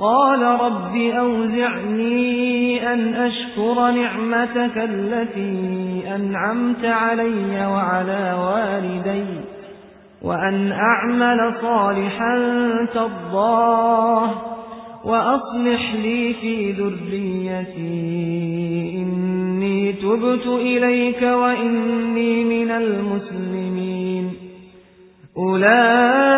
قال رب أوزعني أن أشكر نعمتك التي أنعمت علي وعلى والدي وأن أعمل صالحا ترضاه وأصلح لي في ذريتي. إني تبت إليك وإني من المسلمين. أولئك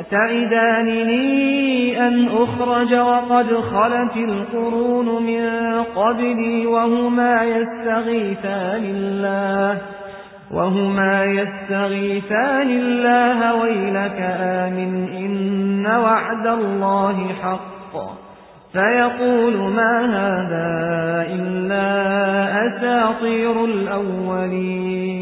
أتعدانني أن أخرج وقد خلت القرون من قبلي وهما يستغيثان الله وهما يستغيثان الله ويلك آمن إن وعد الله حق فيقول ما هذا إلا أساطير الأولين